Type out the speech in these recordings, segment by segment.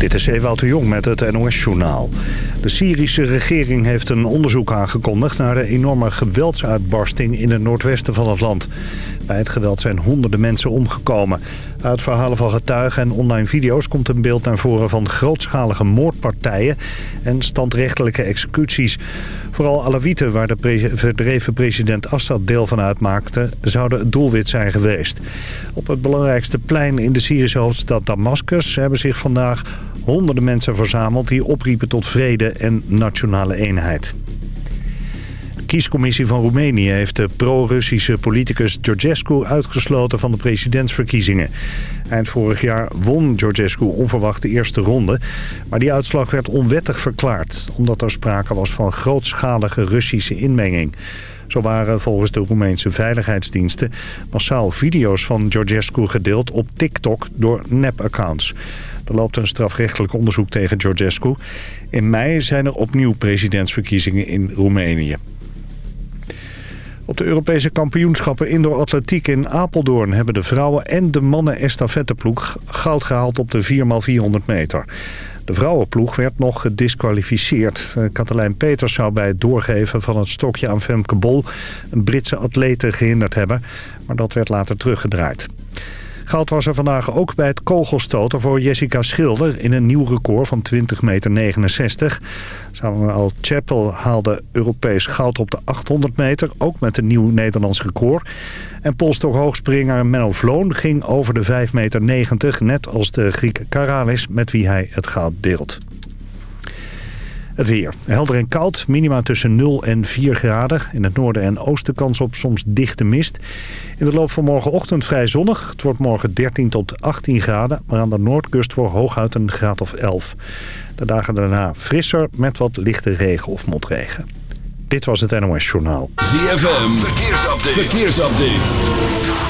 Dit is Ewout de Jong met het NOS-journaal. De Syrische regering heeft een onderzoek aangekondigd... naar de enorme geweldsuitbarsting in het noordwesten van het land. Bij het geweld zijn honderden mensen omgekomen. Uit verhalen van getuigen en online video's komt een beeld naar voren... van grootschalige moordpartijen en standrechtelijke executies. Vooral Alawieten, waar de verdreven president Assad deel van uitmaakte... zouden het doelwit zijn geweest. Op het belangrijkste plein in de Syrische hoofdstad Damascus... hebben zich vandaag honderden mensen verzameld... die opriepen tot vrede en nationale eenheid. Kiescommissie van Roemenië heeft de pro-Russische politicus Georgescu uitgesloten van de presidentsverkiezingen. Eind vorig jaar won Georgescu onverwacht de eerste ronde, maar die uitslag werd onwettig verklaard, omdat er sprake was van grootschalige Russische inmenging. Zo waren volgens de Roemeense veiligheidsdiensten massaal video's van Georgescu gedeeld op TikTok door nep-accounts. Er loopt een strafrechtelijk onderzoek tegen Georgescu. In mei zijn er opnieuw presidentsverkiezingen in Roemenië. Op de Europese kampioenschappen indoor atletiek in Apeldoorn... hebben de vrouwen en de mannen estafetteploeg goud gehaald op de 4x400 meter. De vrouwenploeg werd nog gedisqualificeerd. Katelijn Peters zou bij het doorgeven van het stokje aan Femke Bol... een Britse atlete gehinderd hebben, maar dat werd later teruggedraaid. Goud was er vandaag ook bij het kogelstoten voor Jessica Schilder... in een nieuw record van 20 meter 69. Samuel Chapel haalde Europees goud op de 800 meter... ook met een nieuw Nederlands record. En polstokhoogspringer Menno Vloon ging over de 5 meter 90... net als de Griek Karalis met wie hij het goud deelt. Het weer. Helder en koud. Minima tussen 0 en 4 graden. In het noorden en oosten kans op soms dichte mist. In de loop van morgenochtend vrij zonnig. Het wordt morgen 13 tot 18 graden. Maar aan de noordkust voor hooguit een graad of 11. De dagen daarna frisser met wat lichte regen of motregen. Dit was het NOS Journaal. ZFM. Verkeersupdate. Verkeersupdate.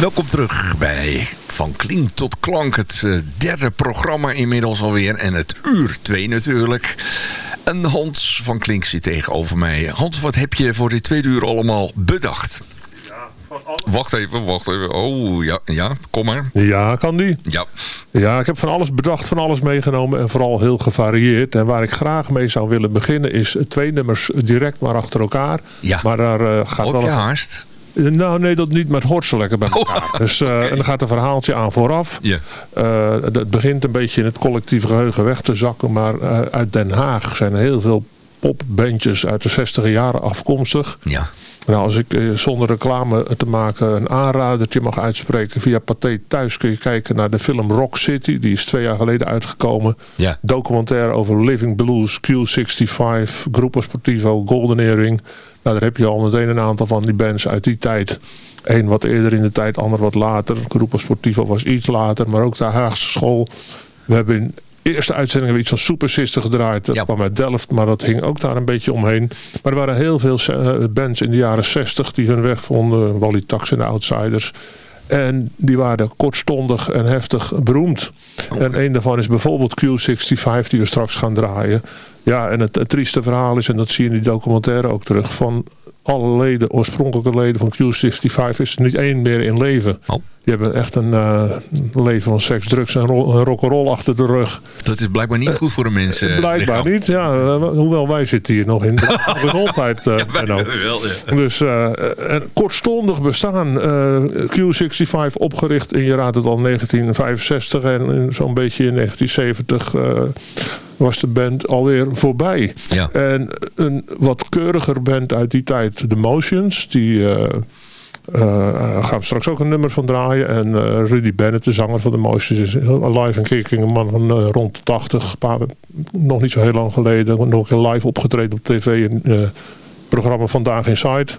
Welkom terug bij Van Klink tot Klank. Het uh, derde programma inmiddels alweer. En het uur twee natuurlijk. En Hans van Klink zit tegenover mij. Hans, wat heb je voor dit tweede uur allemaal bedacht? Wacht even, wacht even. Oh, ja, ja, kom maar. Ja, kan die? Ja. Ja, ik heb van alles bedacht, van alles meegenomen en vooral heel gevarieerd. En waar ik graag mee zou willen beginnen is twee nummers direct maar achter elkaar. Ja. Maar daar uh, gaat Op wel... je haast? Nou, nee, dat niet. met het hoort zo lekker bij elkaar. Oh, dus, uh, okay. En dan gaat een verhaaltje aan vooraf. Uh, het begint een beetje in het collectieve geheugen weg te zakken. Maar uh, uit Den Haag zijn heel veel popbandjes uit de 60 jaren afkomstig. Ja. Nou, als ik zonder reclame te maken een aanradertje mag uitspreken. Via Pathé Thuis kun je kijken naar de film Rock City. Die is twee jaar geleden uitgekomen. Ja. Documentaire over Living Blues, Q65, Grupo Sportivo, Golden Earring. Nou, daar heb je al meteen een aantal van die bands uit die tijd. Eén wat eerder in de tijd, ander wat later. Grupo Sportivo was iets later, maar ook de Haagse school. We hebben in eerste uitzending hebben we iets van Super Sister gedraaid. Dat Ja. kwam uit Delft, maar dat hing ook daar een beetje omheen. Maar er waren heel veel eh, bands in de jaren 60 die hun weg vonden. Wally Tax en de Outsiders. En die waren kortstondig en heftig beroemd. En een daarvan is bijvoorbeeld Q65 die we straks gaan draaien. Ja, en het, het trieste verhaal is, en dat zie je in die documentaire ook terug... van alle leden, oorspronkelijke leden van Q65 is er niet één meer in leven. Oh. Die hebben echt een uh, leven van seks, drugs en ro rock'n'roll achter de rug. Dat is blijkbaar niet goed voor de mensen. Uh, blijkbaar lichaam. niet, ja. Uh, hoewel wij zitten hier nog in de gezondheid. ja, wel, ja. Dus een kortstondig bestaan. Q65 opgericht in, je raadt het al, 1965 en zo'n beetje in 1970 was de band alweer voorbij. Ja. En een wat keuriger band uit die tijd, The Motions, die... Uh, gaan we straks ook een nummer van draaien. En uh, Rudy Bennett, de zanger van The Motions, is live en kicking. Een man van rond de 80. Paar, nog niet zo heel lang geleden. Nog een keer live opgetreden op tv. In het programma Vandaag Inside.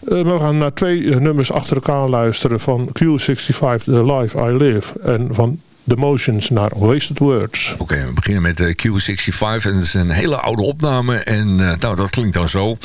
we gaan naar twee nummers achter elkaar luisteren. Van Q65, The Life I Live. En van The Motions naar Wasted Words. Oké, we beginnen met de Q65 en het is een hele oude opname en nou, dat klinkt dan zo.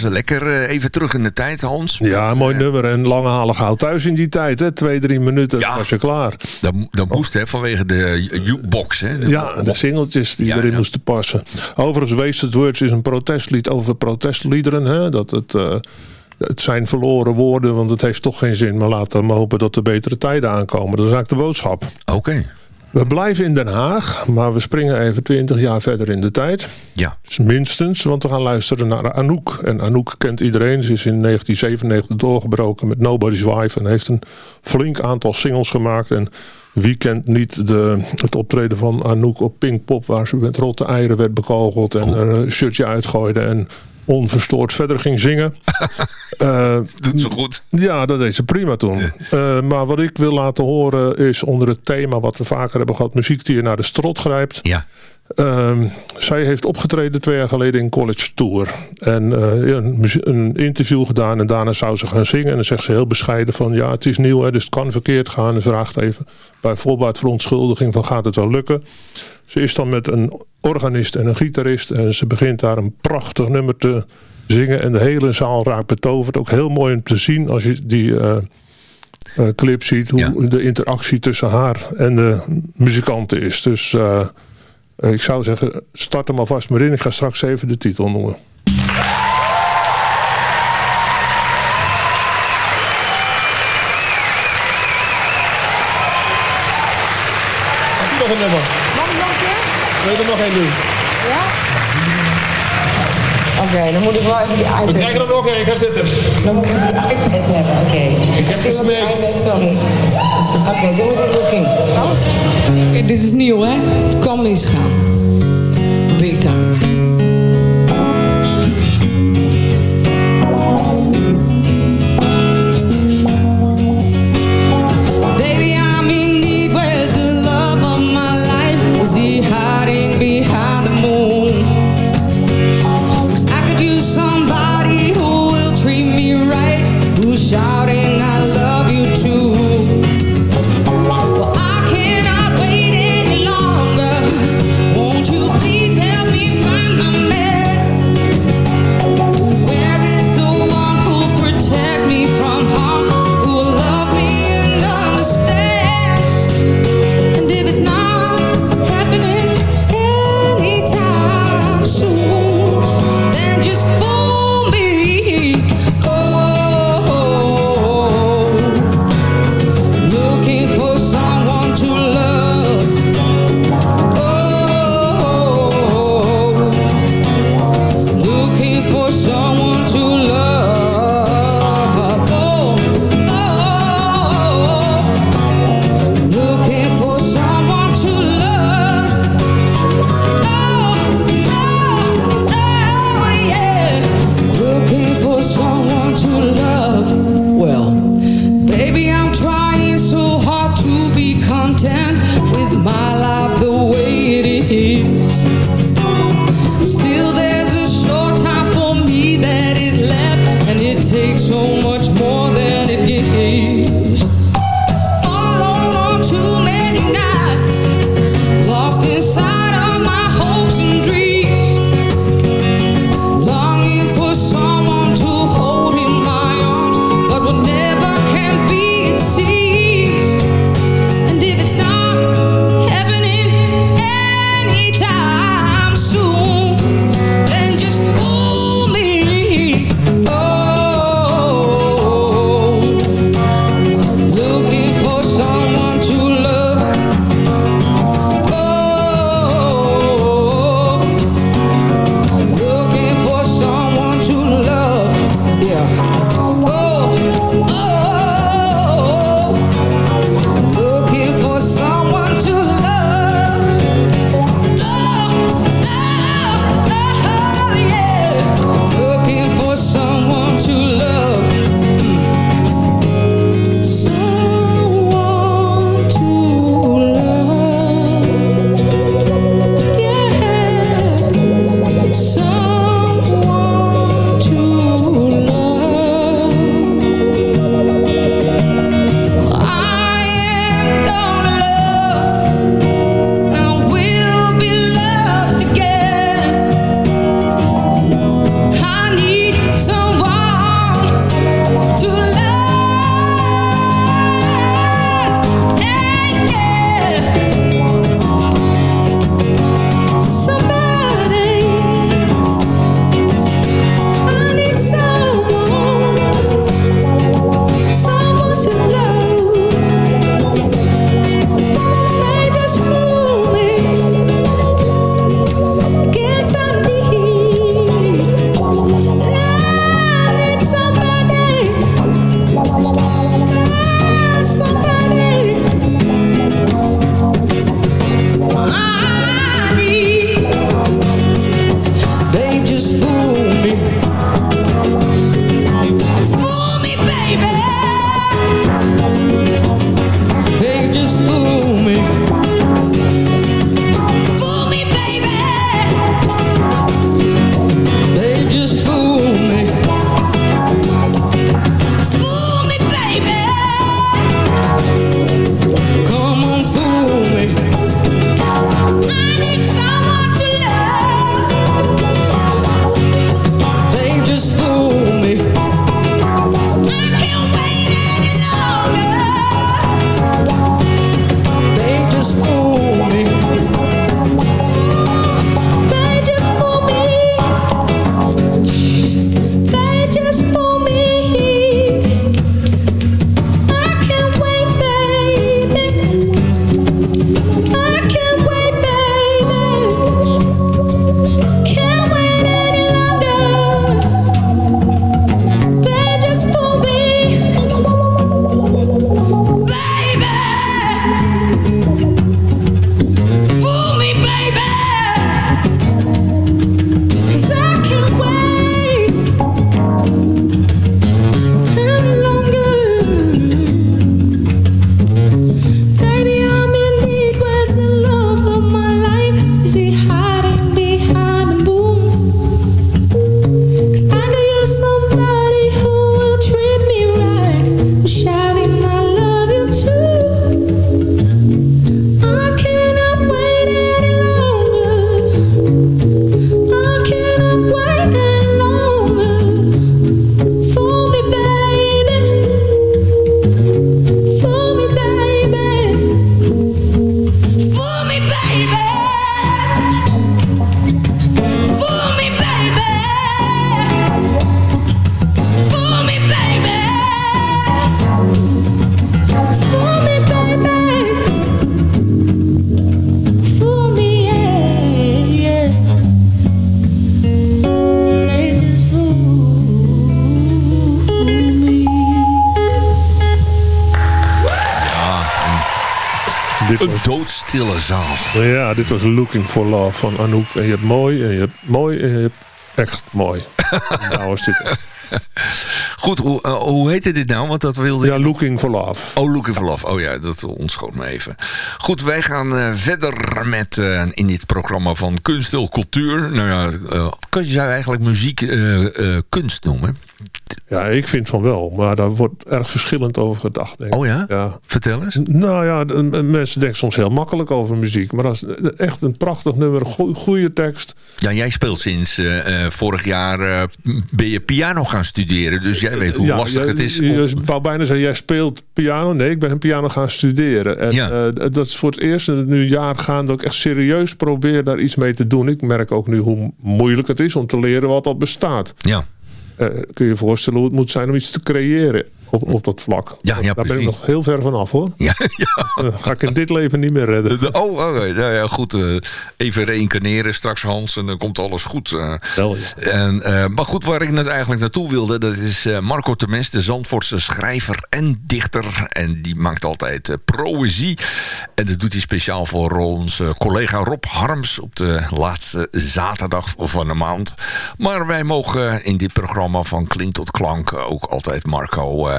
Was lekker eh, even terug in de tijd, Hans. Ja, mooi eh, nummer. En langhalig hout thuis in die tijd. Hè. Twee, drie minuten Ja. was je klaar. Dat, dat moest hè, vanwege de jukebox. Hè. Ja, de singeltjes die Ja, erin ja. moesten passen. Overigens, Wasted Words is een protestlied over protestliederen. Hè? Dat het, eh, het zijn verloren woorden, want het heeft toch geen zin. Maar laten we hopen dat er betere tijden aankomen. Dat is eigenlijk de boodschap. Oké, We blijven in Den Haag, maar we springen even 20 jaar verder in de tijd. ja. Dus minstens, want we gaan luisteren naar Anouk. En Anouk kent iedereen. Ze is in 1997 doorgebroken met Nobody's Wife. En heeft een flink aantal singles gemaakt. En wie kent niet de, het optreden van Anouk op Pinkpop... waar ze met rotte eieren werd bekogeld en Oh. een shirtje uitgooide... en onverstoord verder ging zingen. Eh, Doet zo goed. ja, dat deed ze prima toen. Eh, maar wat ik wil laten horen is onder het thema... wat we vaker hebben gehad, muziek die je naar de strot grijpt... Ja. Ehm, zij heeft opgetreden twee jaar geleden in College Tour. En eh, een, interview gedaan en daarna zou ze gaan zingen. En dan zegt ze heel bescheiden van ja, het is nieuw, hè, dus het kan verkeerd gaan. En vraagt even bij voorbaat verontschuldiging van gaat het wel lukken. Ze is dan met een organist en een gitarist en ze begint daar een prachtig nummer te zingen. En de hele zaal raakt betoverd. Ook heel mooi om te zien als je die eh, eh, clip ziet. Hoe Ja. de interactie tussen haar en de muzikanten is. Dus... eh, Ik zou zeggen, start hem alvast maar in. Ik ga straks even de titel noemen. Nog een nummer. Mag ik nog een keer? Wil je er nog één doen? Ja? Oké, dan moet ik wel even die We iPad... krijgen er nog één. Ga zitten. Dan moet ik die iPad hebben, oké. Ik heb gesmeekt. Sorry. Oké, doe het looking. Oké, dit is nieuw, hè? Het kan misgaan. Big. Ja, dit was Looking for Love van Anouk. En je hebt mooi en je hebt mooi en je hebt echt mooi. nou is dit. Goed, hoe, eh, hoe heette dit nou? Want dat wilde Ja, Looking for Love. Oh, Looking for Love. Oh ja, dat ontschoot me even. Goed, wij gaan eh, verder met eh, in dit programma van kunst en cultuur. Nou ja, kan je zou eigenlijk muziek kunst noemen? Ja, ik vind van wel. Maar daar wordt erg verschillend over gedacht. Denk ik. Oh ja? Ja. Vertel eens. Nou ja, mensen denken soms heel makkelijk over muziek. Maar dat is echt een prachtig nummer. Goede tekst. Ja, jij speelt sinds eh, eh, vorig jaar eh, ben je piano gaan studeren. Dus jij weet hoe Ja, lastig het is. Om- je wou bijna zeggen, jij speelt piano. Nee, ik ben een piano gaan studeren. En Ja. dat is voor het eerst in het nu jaar gaan dat ik echt serieus probeer daar iets mee te doen. Ik merk ook nu hoe moeilijk het is om te leren wat al bestaat. Ja. Eh, kun je je voorstellen hoe het moet zijn om iets te creëren op, op dat vlak. Ja, ja, daar ben ik nog heel ver vanaf hoor. Ja, ga ik in dit leven niet meer redden. De- Oh, oké. nou ja, goed. eh, even reïncarneren straks, Hans. En dan komt alles goed. eh. Wel, ja. En, eh, maar goed, waar ik net eigenlijk naartoe wilde... dat is Marco Temes, de Zandvoortse schrijver en dichter. En die maakt altijd poëzie. En dat doet hij speciaal voor onze collega Rob Harms... op de laatste zaterdag van de maand. Maar wij mogen in dit programma van Klink tot Klank... ook altijd Marco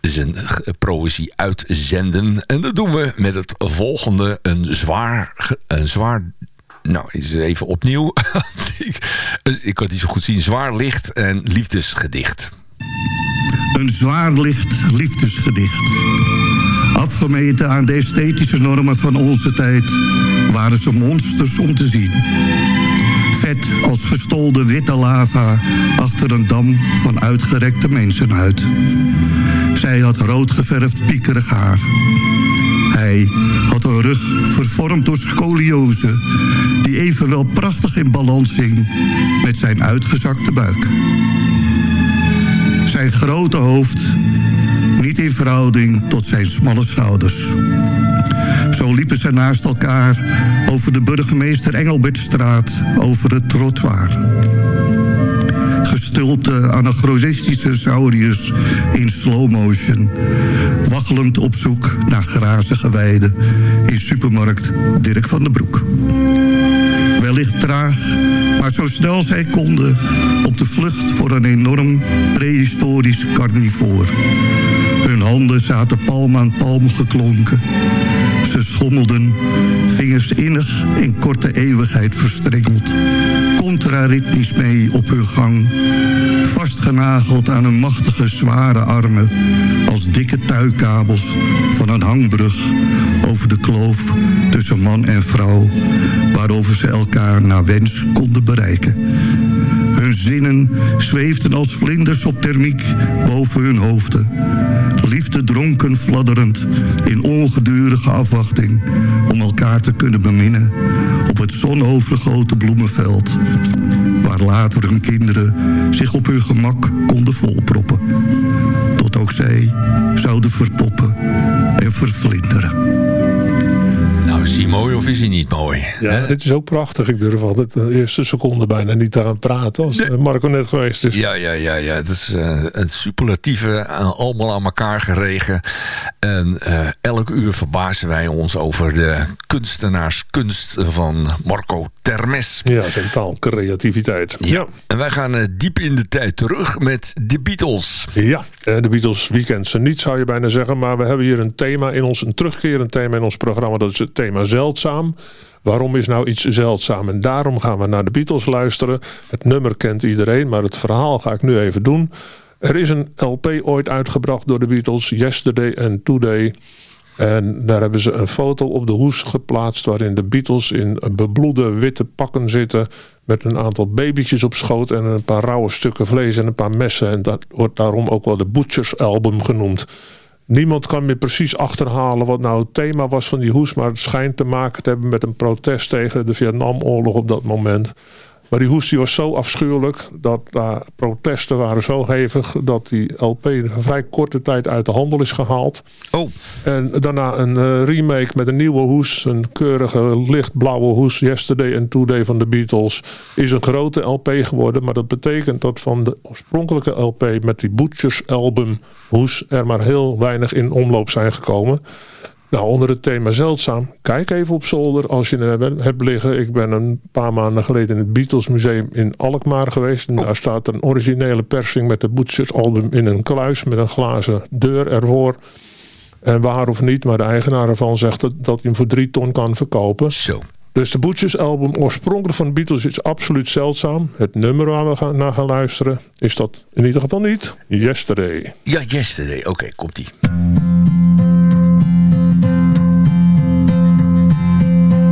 zijn eh, poëzie uitzenden. En dat doen we met het volgende. Een zwaar... Een zwaar nou, eens even opnieuw. ik, ik kan het niet zo goed zien. Zwaar licht en liefdesgedicht. Een zwaar licht liefdesgedicht. Afgemeten aan de esthetische normen van onze tijd waren ze monsters om te zien. Vet als gestolde witte lava achter een dam van uitgerekte mensenhuid. Zij had rood geverfd piekerig haar. Hij had een rug vervormd door scoliose, die evenwel prachtig in balans hing met zijn uitgezakte buik. Zijn grote hoofd niet in verhouding tot zijn smalle schouders. Zo liepen ze naast elkaar over de burgemeester Engelbertstraat over het trottoir. Gestulpte anachronistische sauriërs in slow motion. Waggelend op zoek naar grazige weiden in supermarkt Dirk van den Broek. Wellicht traag, maar zo snel zij konden... op de vlucht voor een enorm prehistorisch carnivoor. Hun handen zaten palm aan palm geklonken. Ze schommelden, vingers innig in korte eeuwigheid verstrengeld. Contraritmisch mee op hun gang. Vastgenageld aan hun machtige, zware armen. Als dikke tuikabels van een hangbrug over de kloof tussen man en vrouw. Waarover ze elkaar naar wens konden bereiken. Zinnen zweefden als vlinders op thermiek boven hun hoofden. Liefde dronken fladderend in ongedurige afwachting... om elkaar te kunnen beminnen op het zonovergoten bloemenveld... waar later hun kinderen zich op hun gemak konden volproppen. Tot ook zij zouden verpoppen en vervlinderen. Nou, is hij mooi of is hij niet mooi? Ja, dit is ook prachtig. Ik durf altijd de eerste seconde bijna niet te gaan praten als eh, Marco net geweest is. Ja, ja, ja, ja. Het is eh, het superlatieve eh, allemaal aan elkaar geregen. En eh, elk uur verbazen wij ons over de kunstenaarskunst van Marco Termes. Ja, zijn taalcreativiteit. Ja. En wij gaan eh, diep in de tijd terug met de Beatles. Ja, eh, de Beatles weekend ze niet, zou je bijna zeggen. Maar we hebben hier een thema in ons, een terugkerend thema in ons programma. Dat is het thema zeldzaam. Waarom is nou iets zeldzaam? En daarom gaan we naar de Beatles luisteren. Het nummer kent iedereen, maar het verhaal ga ik nu even doen. Er is een LP ooit uitgebracht door de Beatles, Yesterday and Today. En daar hebben ze een foto op de hoes geplaatst... waarin de Beatles in bebloede witte pakken zitten... met een aantal babytjes op schoot... en een paar rauwe stukken vlees en een paar messen. En dat wordt daarom ook wel de Butchers Album genoemd. Niemand kan meer precies achterhalen wat nou het thema was van die hoes... maar het schijnt te maken te hebben met een protest tegen de Vietnamoorlog op dat moment... Maar die hoes die was zo afschuwelijk dat de protesten waren zo hevig dat die LP in een vrij korte tijd uit de handel is gehaald. Oh, En daarna een eh, remake met een nieuwe hoes. Een keurige lichtblauwe hoes. Yesterday and Today van de Beatles. Is een grote LP geworden. Maar dat betekent dat van de oorspronkelijke LP met die Butchers album hoes. Er maar heel weinig in omloop zijn gekomen. Nou, onder het thema zeldzaam, kijk even op zolder als je hem hebt liggen. Ik ben een paar maanden geleden in het Beatles Museum in Alkmaar geweest. En daar staat een originele persing met het Butchers album in een kluis met een glazen deur ervoor. En waar of niet, maar de eigenaar ervan zegt dat, dat hij hem voor drie ton kan verkopen. Zo. Dus de Butchers album oorspronkelijk van de Beatles is absoluut zeldzaam. Het nummer waar we gaan, naar gaan luisteren is dat in ieder geval niet. Yesterday. Ja, yesterday. Oké, komt-ie.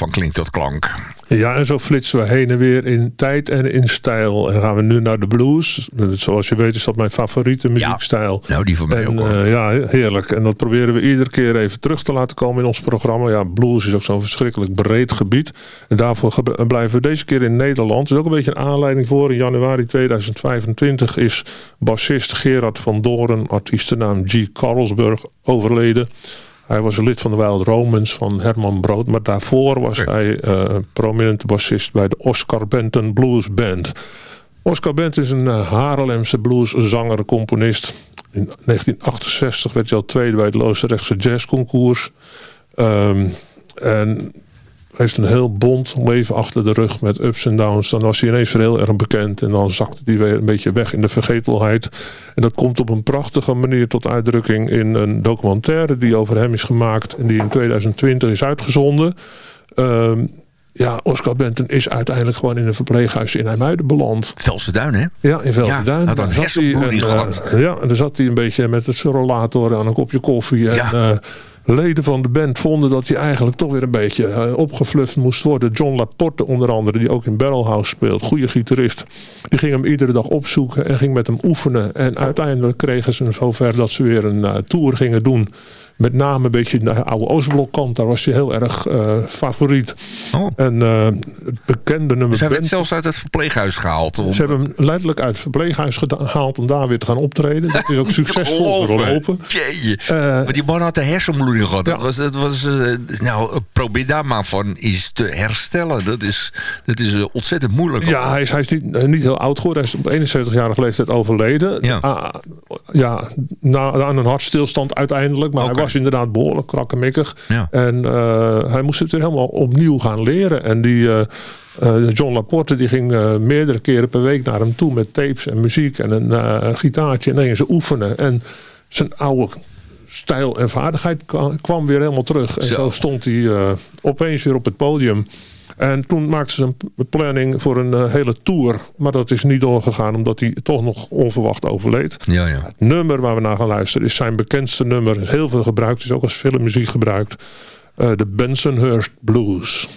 Ja. van Klink tot Klank. Ja, en zo flitsen we heen en weer in tijd en in stijl. En gaan we nu naar de blues. Zoals je weet is dat mijn favoriete muziekstijl. Nou, die van mij En, ook hoor. eh, ja, heerlijk. En dat proberen we iedere keer even terug te laten komen in ons programma. Ja, blues is ook zo'n verschrikkelijk breed gebied. En daarvoor blijven we deze keer in Nederland. Er is ook een beetje een aanleiding voor. In januari 2025 is bassist Gerard van Doren, artiestennaam G. Carlsberg, overleden. Hij was lid van de Wild Romans van Herman Brood. Maar daarvoor was hij een prominente bassist bij de Oscar Benton Blues Band. Oscar Benton is een eh, Haarlemse blueszanger, componist. In 1968 werd hij al tweede bij het Loosdrechtse jazzconcours. Ehm, en heeft een heel bond leven achter de rug met ups en downs. Dan was hij ineens weer heel erg bekend. En dan zakte hij weer een beetje weg in de vergetelheid. En dat komt op een prachtige manier tot uitdrukking in een documentaire die over hem is gemaakt. En die in 2020 is uitgezonden. Ehm, ja, Oscar Benton is uiteindelijk gewoon in een verpleeghuis in IJmuiden beland. Velse Duin, hè? Ja, in Velterduin. Ja, had een hersenbloeding eh, ja, en dan zat hij een beetje met het rollator aan een kopje koffie. En Ja. eh, leden van de band vonden dat hij eigenlijk toch weer een beetje opgefluft moest worden. John Laporte onder andere, die ook in Barrelhouse speelt. Goede gitarist. Die ging hem iedere dag opzoeken en ging met hem oefenen. En uiteindelijk kregen ze hem zover dat ze weer een eh, tour gingen doen. Met name een beetje de oude Oostblokkant. Daar was hij heel erg eh, favoriet. Oh. En het bekende nummer... Hij werd Band- zelfs uit het verpleeghuis gehaald. Om... ze hebben hem letterlijk uit het verpleeghuis gehaald om daar weer te gaan optreden. Dat is ook succesvol verlopen. Eh, maar die man had de hersenbloeding gehad. Ja. Dat was, dat was, nou, probeer daar maar van iets te herstellen. Dat is, dat is ontzettend moeilijk. Ja, hij is, hij is niet, niet heel oud geworden. Hij is op 71-jarige leeftijd overleden. Ja. Ah, ja, na, aan een hartstilstand uiteindelijk. Maar hij was inderdaad behoorlijk krakkemikkig. Ja. En eh, hij moest het weer helemaal opnieuw gaan leren. En die... eh, eh, John Laporte die ging meerdere keren per week naar hem toe met tapes en muziek en een gitaartje. En dan gingen ze oefenen. En zijn oude stijl en vaardigheid kwa- kwam weer helemaal terug. En Zo. zo, stond hij opeens weer op het podium. En toen maakten ze een planning voor een eh, hele tour. Maar dat is niet doorgegaan omdat hij toch nog onverwacht overleed. Ja, ja. Het nummer waar we naar gaan luisteren is zijn bekendste nummer. Is heel veel gebruikt, is ook als filmmuziek gebruikt. Eh, de Bensonhurst Blues.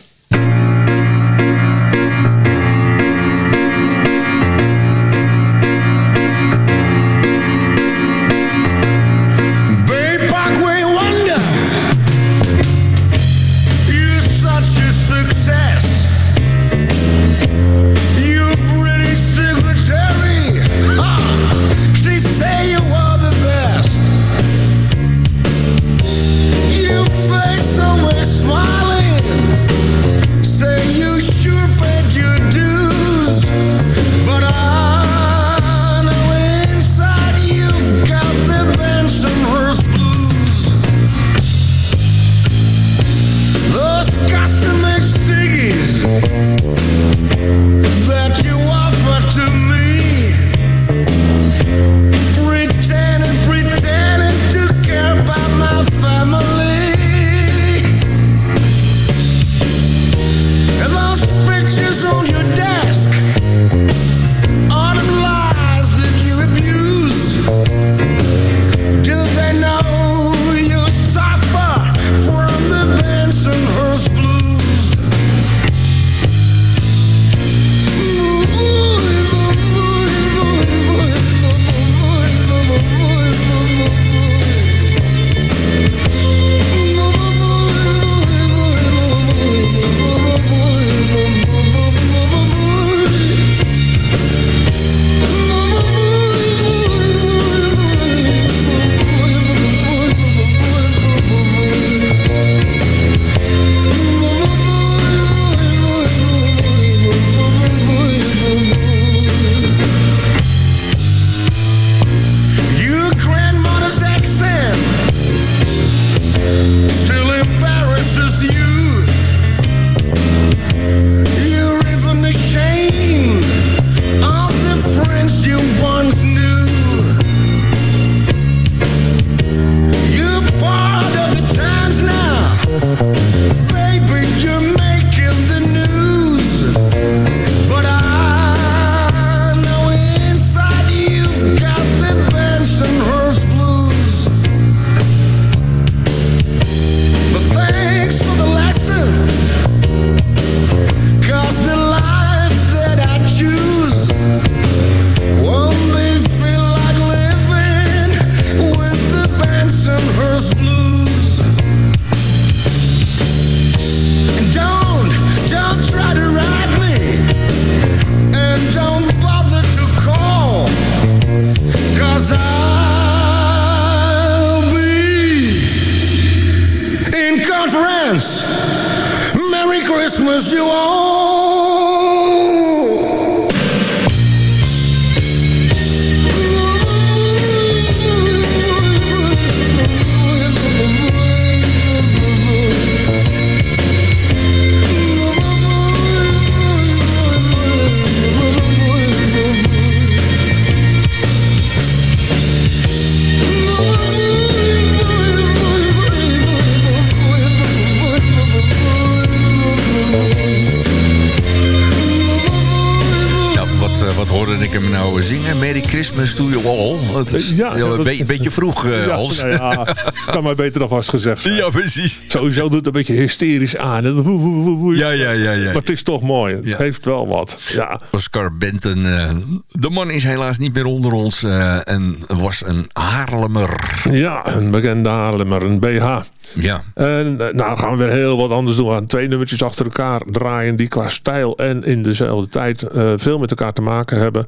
Wat hoorde ik hem nou zingen? Merry Christmas to you all. Het is Ja, ja, een be- beetje vroeg, eh, Ja, Hans. nou kan maar beter alvast gezegd zijn. Ja, precies. Sowieso doet het een beetje hysterisch aan. hè. Woe, woe, woe, woe. Ja, ja, ja, ja. Maar het is toch mooi. Het heeft wel wat. Ja. Oscar Benton. eh, de man is helaas niet meer onder ons. eh, en was een Haarlemmer. ja, een bekende Haarlemmer, een BH. Ja. En nou gaan we weer heel wat anders doen. We gaan twee nummertjes achter elkaar draaien die qua stijl en in dezelfde tijd veel met elkaar te maken hebben.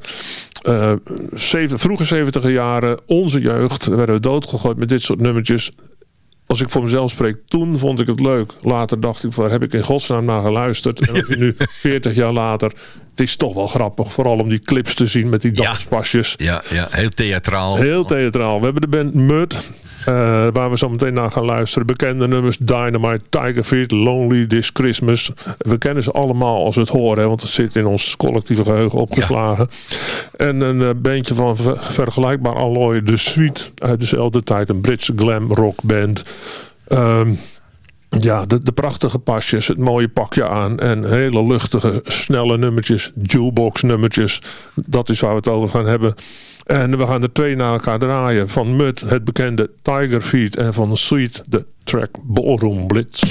Eh, zeven, vroege 70 jaren, onze jeugd, werden we doodgegooid met dit soort nummertjes. Als ik voor mezelf spreek, toen vond ik het leuk. Later dacht ik, waar heb ik in godsnaam naar geluisterd? En als je nu 40 jaar later, het is toch wel grappig. Vooral om die clips te zien met die danspasjes. Ja, ja, heel theatraal. Heel theatraal. We hebben de band Mud. eh, waar we zo meteen naar gaan luisteren. Bekende nummers Dynamite, Tiger Feet, Lonely This Christmas. We kennen ze allemaal als we het horen. hè, want het zit in ons collectieve geheugen opgeslagen. En een eh, bandje van ver- vergelijkbaar allooi. The Sweet uit dezelfde tijd. Een Britse glam rock band. Ehm, Ja, de, de prachtige pasjes, het mooie pakje aan en hele luchtige, snelle nummertjes, jukebox nummertjes. Dat is waar we het over gaan hebben. En we gaan er twee naar elkaar draaien. Van Mud, het bekende Tiger Feet en van Sweet, de track Ballroom Blitz.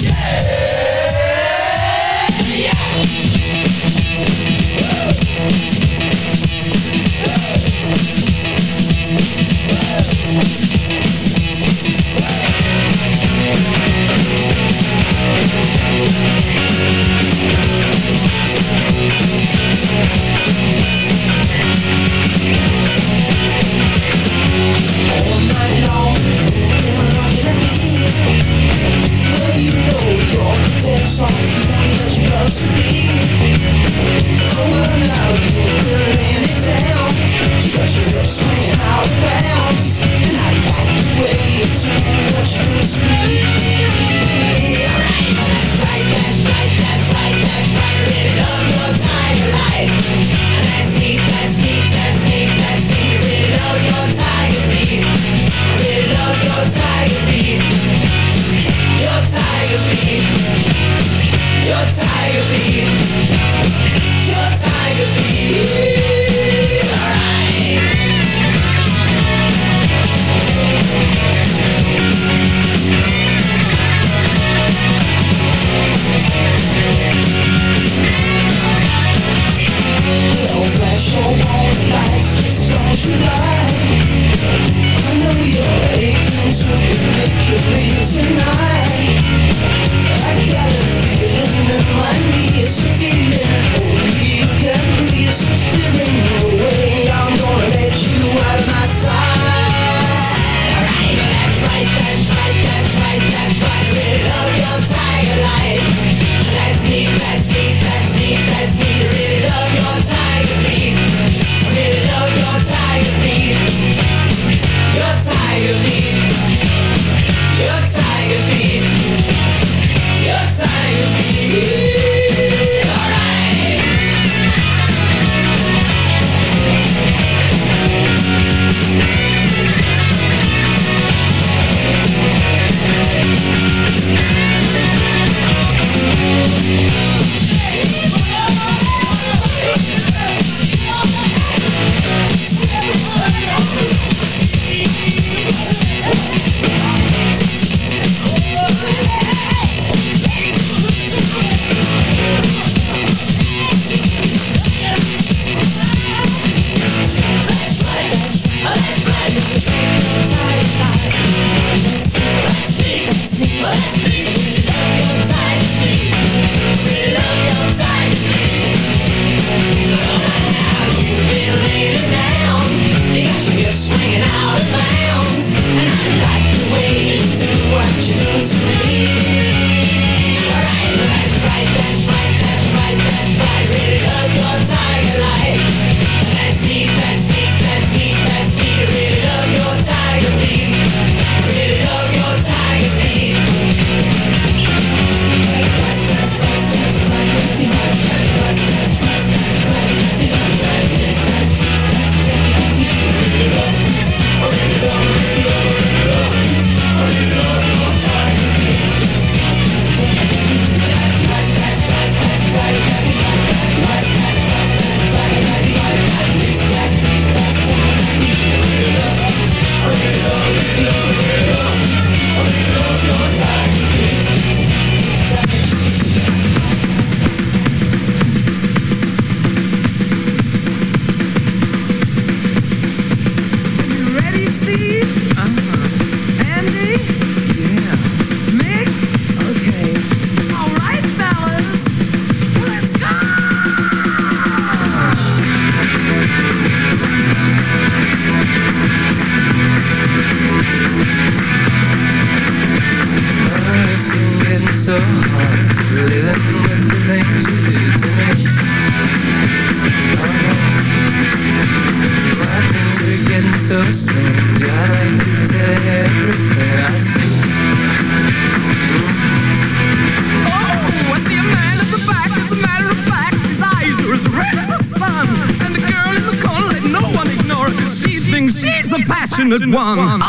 one one.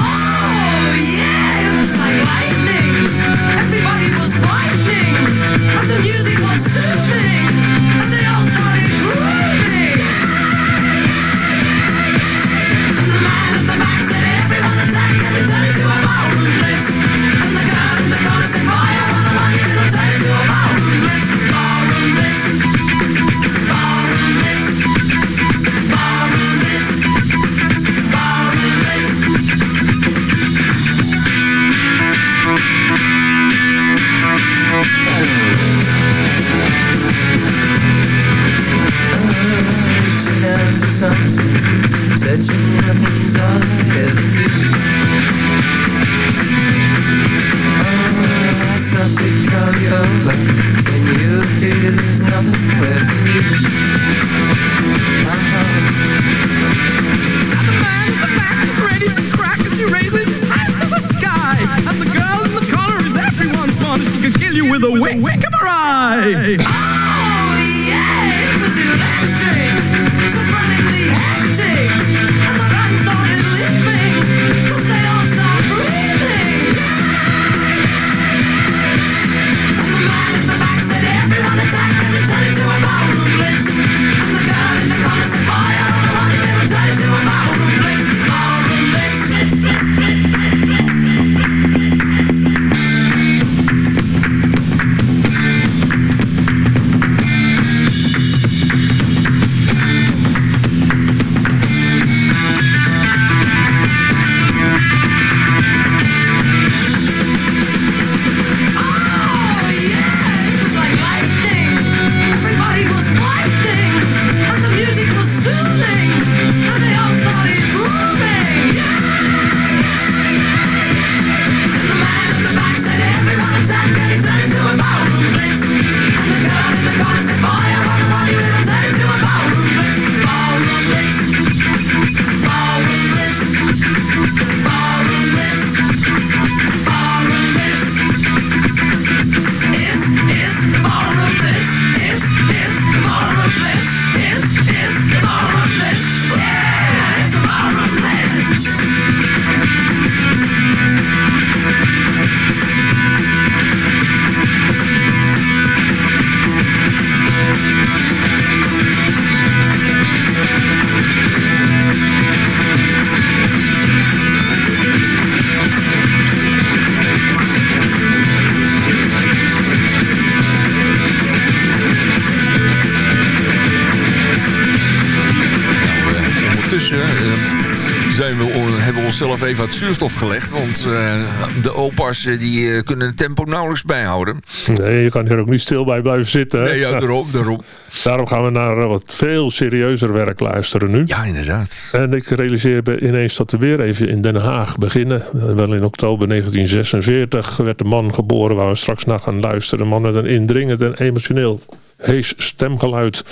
Even uit zuurstof gelegd. Want eh, de opa's eh, die, eh, kunnen het tempo nauwelijks bijhouden. Nee, je kan hier ook niet stil bij blijven zitten. hè? Nee, ja, daarom, daarom. Daarom gaan we naar wat veel serieuzer werk luisteren nu. Ja, inderdaad. En ik realiseer me ineens dat we weer even in Den Haag beginnen. Wel in oktober 1946 werd de man geboren waar we straks naar gaan luisteren. Een man met een indringend en emotioneel hees stemgeluid.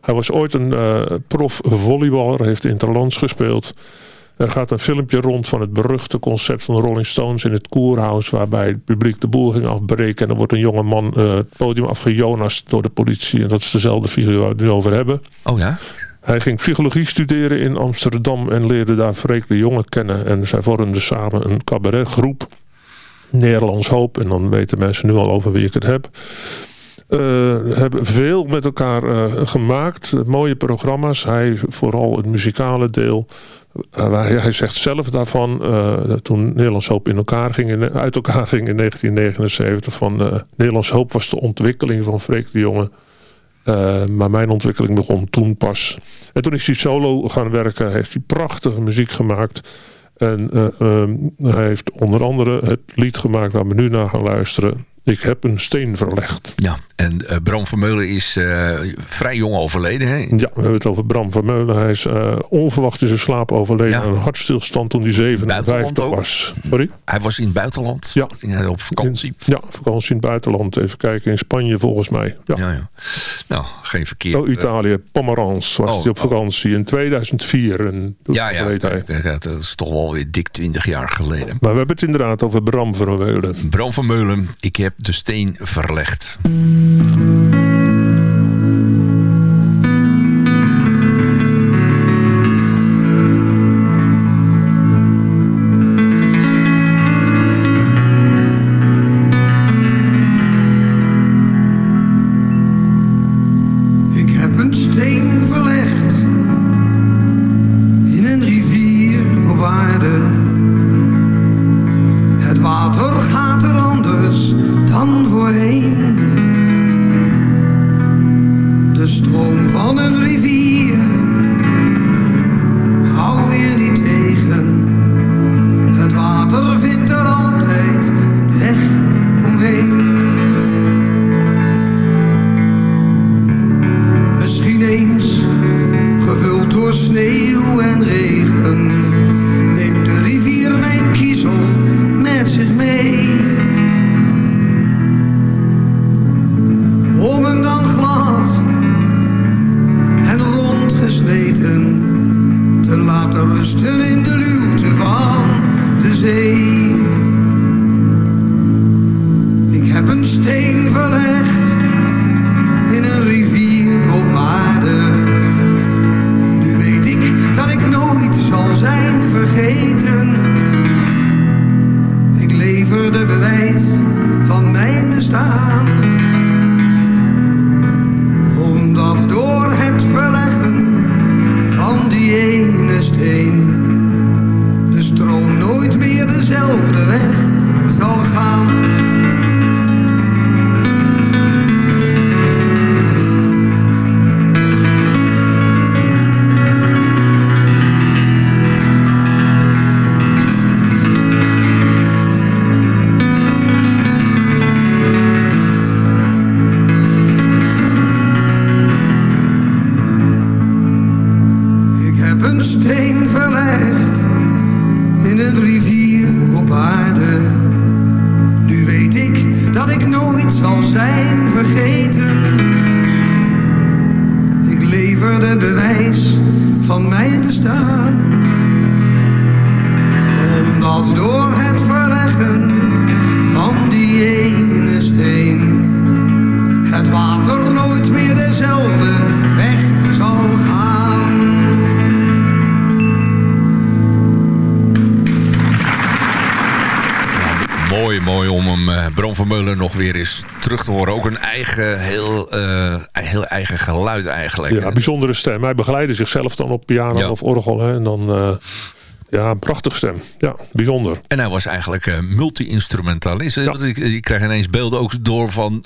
Hij was ooit een eh, prof volleyballer, heeft interlands gespeeld. Er gaat een filmpje rond van het beruchte concert van de Rolling Stones in het Koerhuis... waarbij het publiek de boel ging afbreken... en er wordt een jonge man eh, het podium afgejonast door de politie. En dat is dezelfde figuur waar we het nu over hebben. Oh ja? Hij ging psychologie studeren in Amsterdam en leerde daar Freek de Jonge kennen. En zij vormden samen een cabaretgroep, Nederlands Hoop. En dan weten mensen nu al over wie ik het heb. Eh, hebben veel met elkaar eh, gemaakt. Mooie programma's. Hij vooral het muzikale deel. Uh, hij, zegt zelf daarvan, uh, toen Nederlands Hoop in elkaar ging, in, uit elkaar ging in 1979, van uh, Nederlands Hoop was de ontwikkeling van Freek de Jonge. maar mijn ontwikkeling begon toen pas. En toen is hij solo gaan werken, heeft hij prachtige muziek gemaakt. En um, hij heeft onder andere het lied gemaakt waar we nu naar gaan luisteren. Ik heb een steen verlegd. Ja, en uh, Bram Vermeulen is uh, vrij jong overleden. Hè? Ja, we hebben het over Bram Vermeulen. Hij is uh, onverwacht in zijn slaap overleden ja. aan een hartstilstand toen hij 57 was. Sorry? Hij was in het buitenland? Ja. Op vakantie? In, ja, vakantie in het buitenland. Even kijken, in Spanje volgens mij. Ja, ja. ja. Nou, geen verkeerd. Oh, Italië, Pomerans was oh, hij op vakantie oh. in 2004. En ja, ja, hij. dat is toch wel weer dik 20 jaar geleden. Maar we hebben het inderdaad over Bram Vermeulen. Bram Vermeulen, ik heb de steen verlegd. Weer eens terug te horen. Ook een eigen, heel, eh, heel eigen geluid eigenlijk. Ja, bijzondere stem. Hij begeleidde zichzelf dan op piano Ja. of orgel. Hè, en dan, eh, ja, een prachtig stem. Ja, bijzonder. En hij was eigenlijk eh, multi-instrumentalist. Want ik, ik krijg ineens beelden ook door van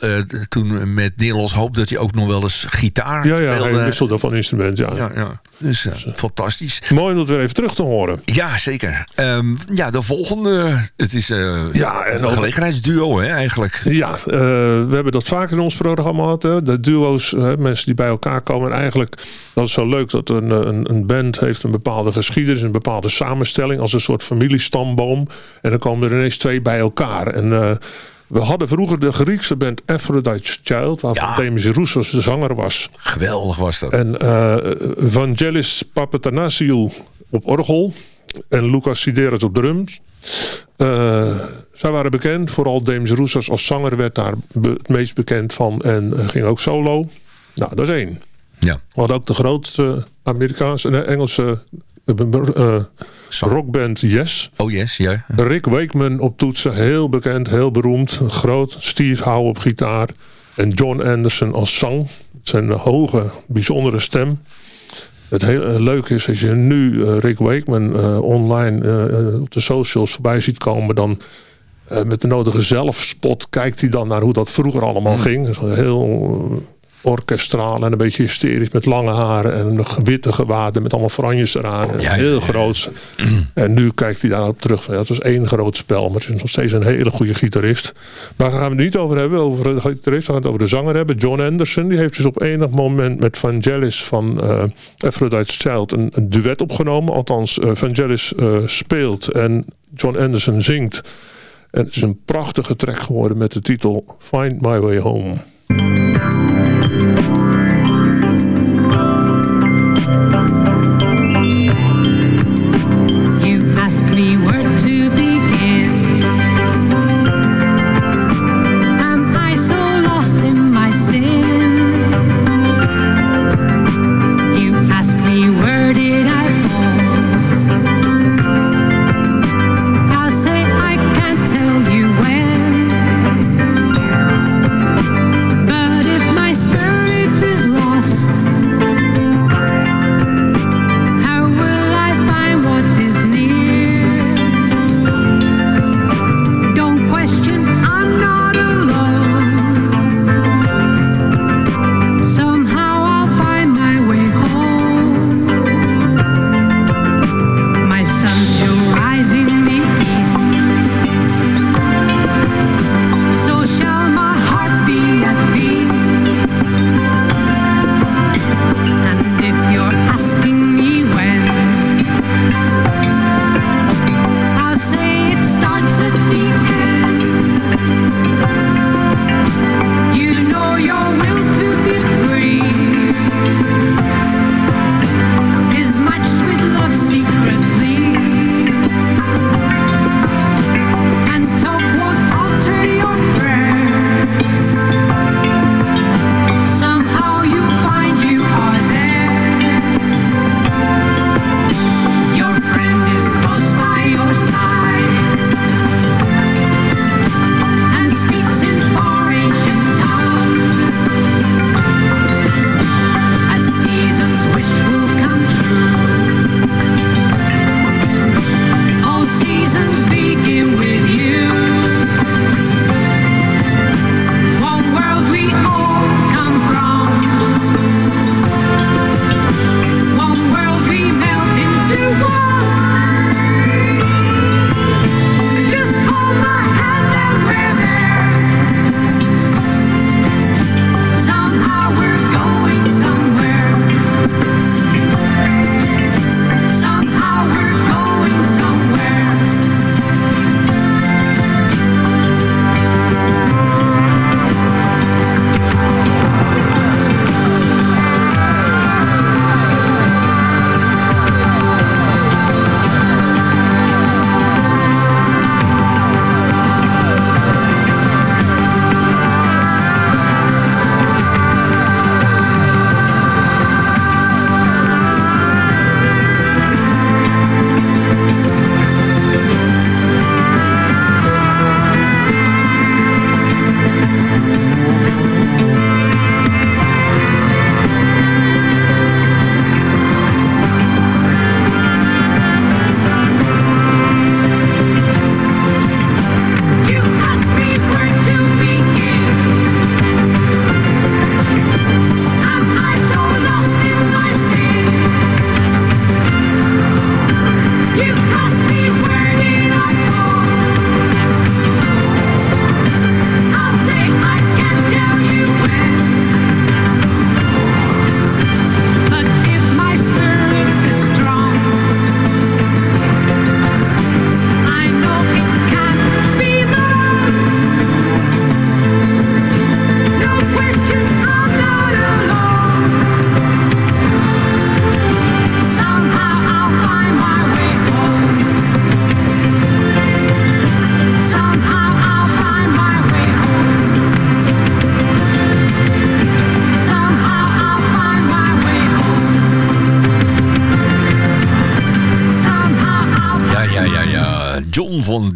toen met Nederlands Hoop... dat hij ook nog wel eens gitaar Ja, ja, speelde. hij wisselde van instrument. Ja. Ja, ja. Dus eh, fantastisch. Mooi om dat weer even terug te horen. Ja, zeker. Ehm, ja, de volgende. Het is eh, Ja, en een gelegenheidsduo, hè, eigenlijk. Ja, eh, we hebben dat vaak in ons programma gehad. Hè? De duo's, hè, mensen die bij elkaar komen. En eigenlijk, dat is zo leuk dat een, een, een band heeft een bepaalde geschiedenis, een bepaalde samenstelling, als een soort familiestamboom. En dan komen er ineens twee bij elkaar. En we hadden vroeger de Griekse band Aphrodite's Child, waarvan Ja. Demis Roussos de zanger was. Geweldig was dat. En eh Vangelis Papatanasiou op orgel. En Lucas Sideris op drums. Eh, zij waren bekend. Vooral Demis Roussos als zanger werd daar het meest bekend van. En eh, ging ook solo. Nou, dat is één. Ja. We hadden ook de grootste Amerikaanse en Engelse rockband Yes. Oh yes, ja. Rick Wakeman op toetsen, heel bekend, heel beroemd, groot. Steve Howe op gitaar en John Anderson als zang. Met zijn hoge, bijzondere stem. Het heel eh, leuke is, als je nu eh, Rick Wakeman eh, online op de socials voorbij ziet komen, dan met de nodige zelfspot kijkt hij dan naar hoe dat vroeger allemaal ging. Dus heel orkestraal en een beetje hysterisch met lange haren en een witte gewaden met allemaal franjes eraan. En Ja, ja, heel ja. groot. En nu kijkt hij daarop terug. Het was één groot spel, maar het is nog steeds een hele goede gitarist. Maar daar gaan we het niet over hebben, over de gitarist. We gaan het over de zanger hebben. John Anderson, die heeft dus op enig moment met Vangelis van eh Aphrodite's Child een, een duet opgenomen. Althans, eh, Vangelis eh, speelt en John Anderson zingt. En het is een prachtige track geworden met de titel Find My Way Home. You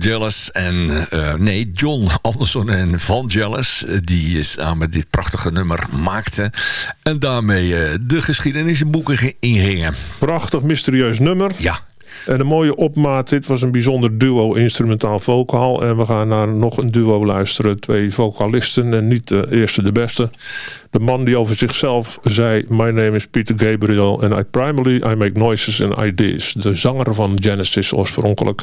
Jealous en... eh, nee, John Anderson en Van Jealous... eh, die samen dit prachtige nummer maakten. En daarmee eh, de geschiedenisboeken ge- ingingen. Prachtig mysterieus nummer. Ja. En een mooie opmaat. Dit was een bijzonder duo instrumentaal vocaal. En we gaan naar nog een duo luisteren. Twee vocalisten en niet de eerste de beste. De man die over zichzelf zei... My name is Peter Gabriel and I primarily I make noises and ideas. De zanger van Genesis oorspronkelijk.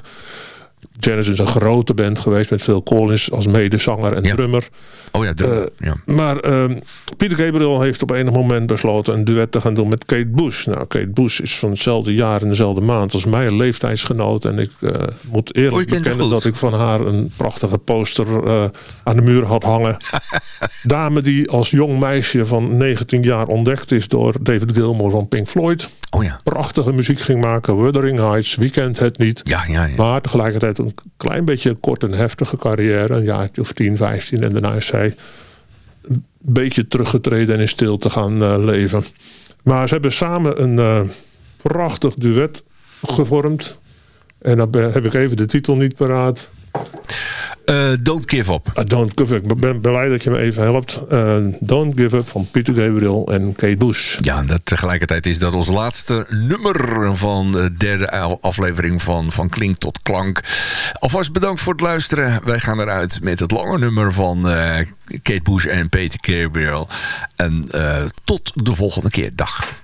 Genesis is een grote band geweest met Phil Collins als medezanger en drummer. Oh ja, de, Eh, ja. Maar ehm, Peter Gabriel heeft op enig moment besloten een duet te gaan doen met Kate Bush. Nou, Kate Bush is van hetzelfde jaar en dezelfde maand als mij, een leeftijdsgenoot. En ik eh, moet Oh, eerlijk haar bekennen dat ik van haar een prachtige poster eh, aan de muur had hangen. Dame die als jong meisje van 19 jaar ontdekt is door David Gilmour van Pink Floyd. Oh ja. Prachtige muziek ging maken, Wuthering Heights, Wie kent het niet. Ja, ja, ja. Maar tegelijkertijd een klein beetje kort en heftige carrière. Een jaartje of 10, 15. En daarna is zij een beetje teruggetreden en in stilte gaan eh, leven. Maar ze hebben samen een eh, prachtig duet gevormd. En dan heb ik even de titel niet paraat. Eh, don't Give Up. Ah, don't give up. Ik ben blij dat je me even helpt. Eh, don't Give Up van Peter Gabriel en Kate Bush. Ja, en dat tegelijkertijd is dat ons laatste nummer van de derde aflevering van Van Klink tot Klank. Alvast bedankt voor het luisteren. Wij gaan eruit met het lange nummer van eh, Kate Bush en Peter Gabriel. En tot de volgende keer. Dag.